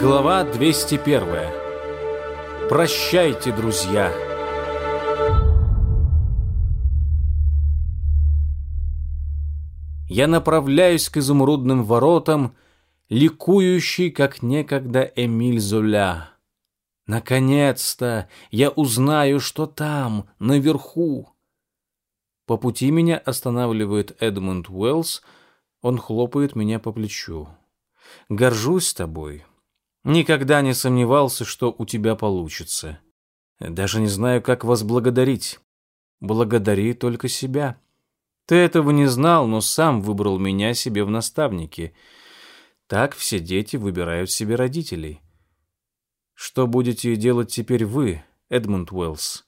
Глава 201. Прощайте, друзья. Я направляюсь к изумрудным воротам, ликующий, как некогда Эмиль Золя. Наконец-то я узнаю, что там, наверху. По пути меня останавливает Эдмунд Уэллс. Он хлопает меня по плечу. Горжусь тобой. Никогда не сомневался, что у тебя получится. Даже не знаю, как вас благодарить. Благодари только себя. Ты этого не знал, но сам выбрал меня себе в наставники. Так все дети выбирают себе родителей. Что будете делать теперь вы, Эдмунд Уэллс?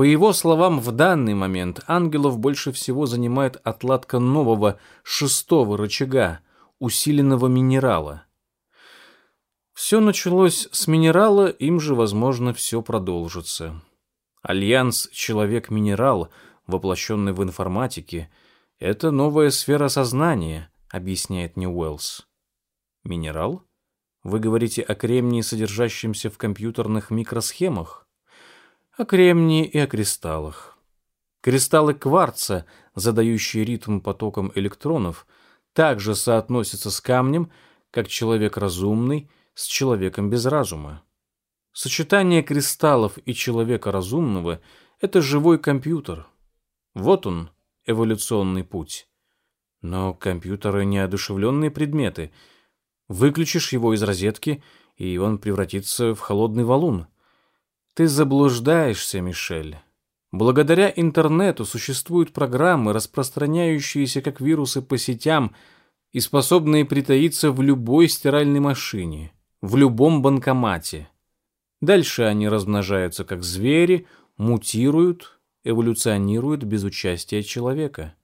По его словам, в данный момент ангелов больше всего занимает отладка нового шестого рычага, усиленного минерала. Все началось с минерала, им же, возможно, все продолжится. Альянс «Человек-минерал», воплощенный в информатике, это новая сфера сознания, объясняет Ньюэллс. Минерал? Вы говорите о кремнии, содержащемся в компьютерных микросхемах? О кремнии и о кристаллах. Кристаллы кварца, задающие ритм потоком электронов, также соотносятся с камнем, как человек разумный с человеком без разума. Сочетание кристаллов и человека разумного — это живой компьютер. Вот он, эволюционный путь. Но компьютеры — неодушевленные предметы. Выключишь его из розетки, и он превратится в холодный валун — ты заблуждаешься, Мишель. Благодаря интернету существуют программы, распространяющиеся как вирусы по сетям и способные притаиться в любой стиральной машине, в любом банкомате. Дальше они размножаются как звери, мутируют, эволюционируют без участия человека.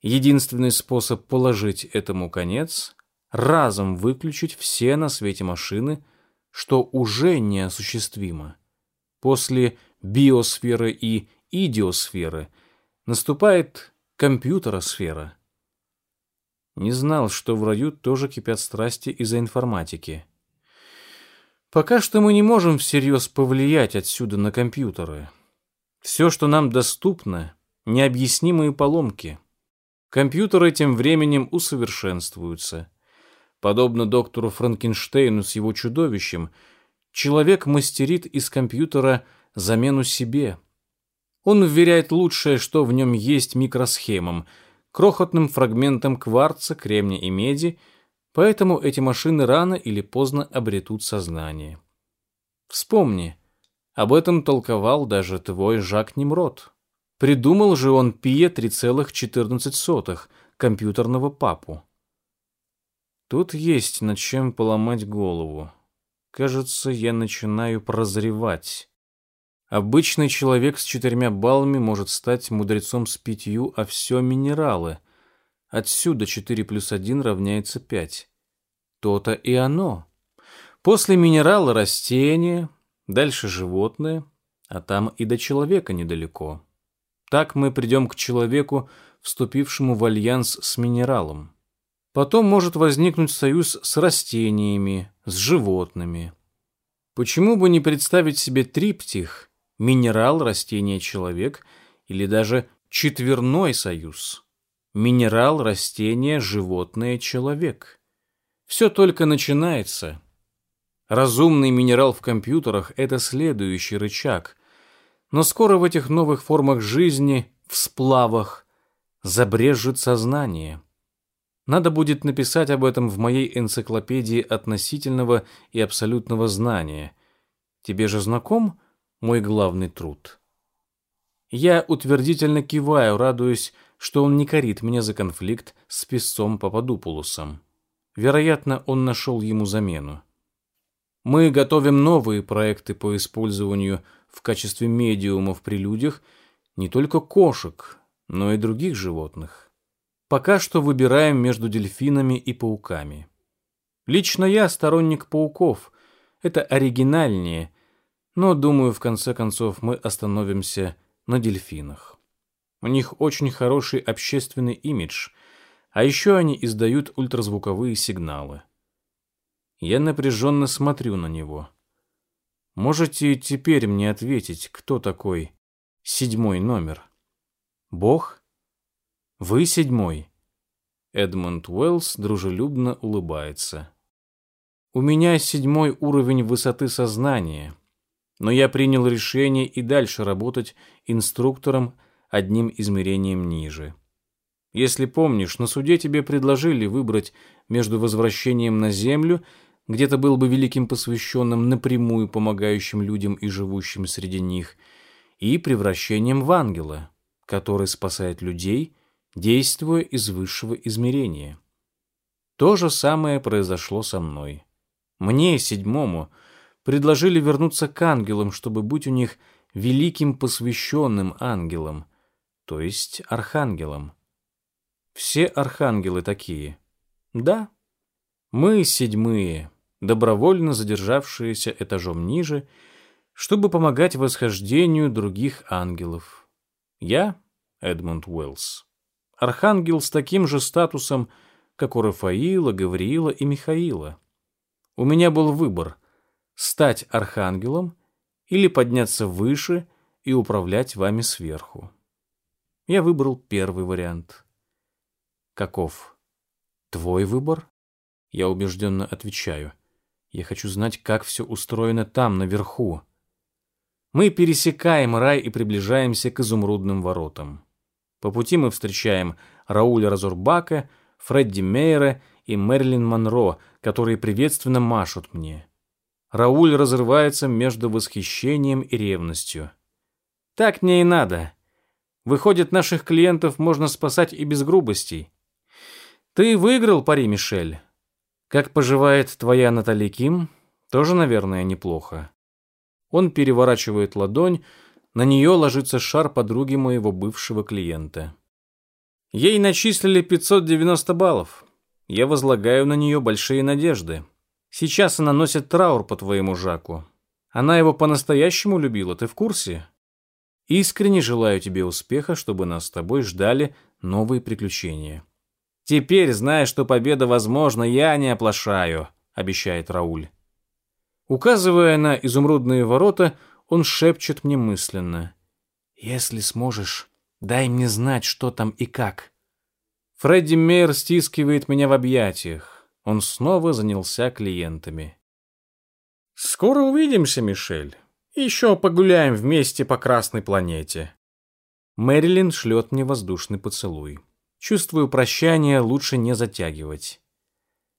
Единственный способ положить этому конец – разом выключить все на свете машины – что уже неосуществимо. После биосферы и идиосферы наступает компьютеросфера. Не знал, что в раю тоже кипят страсти из-за информатики. Пока что мы не можем всерьез повлиять отсюда на компьютеры. Все, что нам доступно, необъяснимые поломки. Компьютеры тем временем усовершенствуются. Подобно доктору Франкенштейну с его чудовищем, человек мастерит из компьютера замену себе. Он вверяет лучшее, что в нем есть микросхемам, крохотным фрагментам кварца, кремния и меди, поэтому эти машины рано или поздно обретут сознание. Вспомни, об этом толковал даже твой Жак Немрод. Придумал же он Пия 3,14, компьютерного папу. Тут есть над чем поломать голову. Кажется, я начинаю прозревать. Обычный человек с четырьмя баллами может стать мудрецом с пятью, а все минералы. Отсюда четыре плюс один равняется пять. То-то и оно. После минерала растение, дальше животное, а там и до человека недалеко. Так мы придем к человеку, вступившему в альянс с минералом. Потом может возникнуть союз с растениями, с животными. Почему бы не представить себе триптих, минерал, растение, человек, или даже четверной союз? Минерал, растение, животное, человек. Все только начинается. Разумный минерал в компьютерах – это следующий рычаг. Но скоро в этих новых формах жизни, в сплавах, забрежет сознание – надо будет написать об этом в моей энциклопедии относительного и абсолютного знания. Тебе же знаком мой главный труд? Я утвердительно киваю, радуясь, что он не корит меня за конфликт с песцом Пападупулусом. Вероятно, он нашел ему замену. Мы готовим новые проекты по использованию в качестве медиумов при людях не только кошек, но и других животных. Пока что выбираем между дельфинами и пауками. Лично я сторонник пауков. Это оригинальнее, но, думаю, в конце концов мы остановимся на дельфинах. У них очень хороший общественный имидж, а еще они издают ультразвуковые сигналы. Я напряженно смотрю на него. Можете теперь мне ответить, кто такой седьмой номер? Бог? Вы седьмой? Эдмунд Уэллс дружелюбно улыбается. У меня седьмой уровень высоты сознания, но я принял решение и дальше работать инструктором одним измерением ниже. Если помнишь, на суде тебе предложили выбрать между возвращением на Землю, где ты был бы великим посвященным, напрямую помогающим людям и живущим среди них, и превращением в ангела, который спасает людей – действуя из высшего измерения. То же самое произошло со мной. Мне, седьмому, предложили вернуться к ангелам, чтобы быть у них великим посвященным ангелом, то есть архангелом. Все архангелы такие. Да, мы седьмые, добровольно задержавшиеся этажом ниже, чтобы помогать восхождению других ангелов. Я Эдмунд Уэллс архангел с таким же статусом, как у Рафаила, Гавриила и Михаила. У меня был выбор – стать архангелом или подняться выше и управлять вами сверху. Я выбрал первый вариант. Каков? Твой выбор? Я убежденно отвечаю. Я хочу знать, как все устроено там, наверху. Мы пересекаем рай и приближаемся к изумрудным воротам. По пути мы встречаем Рауля Разурбака, Фредди Мейера и Мерлин Монро, которые приветственно машут мне. Рауль разрывается между восхищением и ревностью. Так мне и надо. Выходит, наших клиентов можно спасать и без грубостей. Ты выиграл пари, Мишель. Как поживает твоя Натали Ким? Тоже, наверное, неплохо. Он переворачивает ладонь, на нее ложится шар подруги моего бывшего клиента. Ей начислили 590 баллов. Я возлагаю на нее большие надежды. Сейчас она носит траур по твоему Жаку. Она его по-настоящему любила, ты в курсе? Искренне желаю тебе успеха, чтобы нас с тобой ждали новые приключения. Теперь, зная, что победа возможна, я не оплошаю, обещает Рауль. Указывая на изумрудные ворота, он шепчет мне мысленно. «Если сможешь, дай мне знать, что там и как». Фредди Мейер стискивает меня в объятиях. Он снова занялся клиентами. «Скоро увидимся, Мишель. Еще погуляем вместе по Красной планете». Мэрилин шлет мне воздушный поцелуй. Чувствую прощание, лучше не затягивать.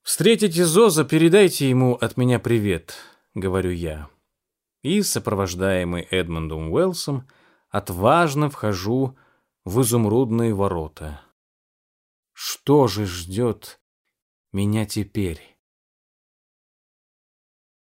«Встретите Зоза, передайте ему от меня привет», — говорю я и, сопровождаемый Эдмондом Уэллсом, отважно вхожу в изумрудные ворота. Что же ждет меня теперь?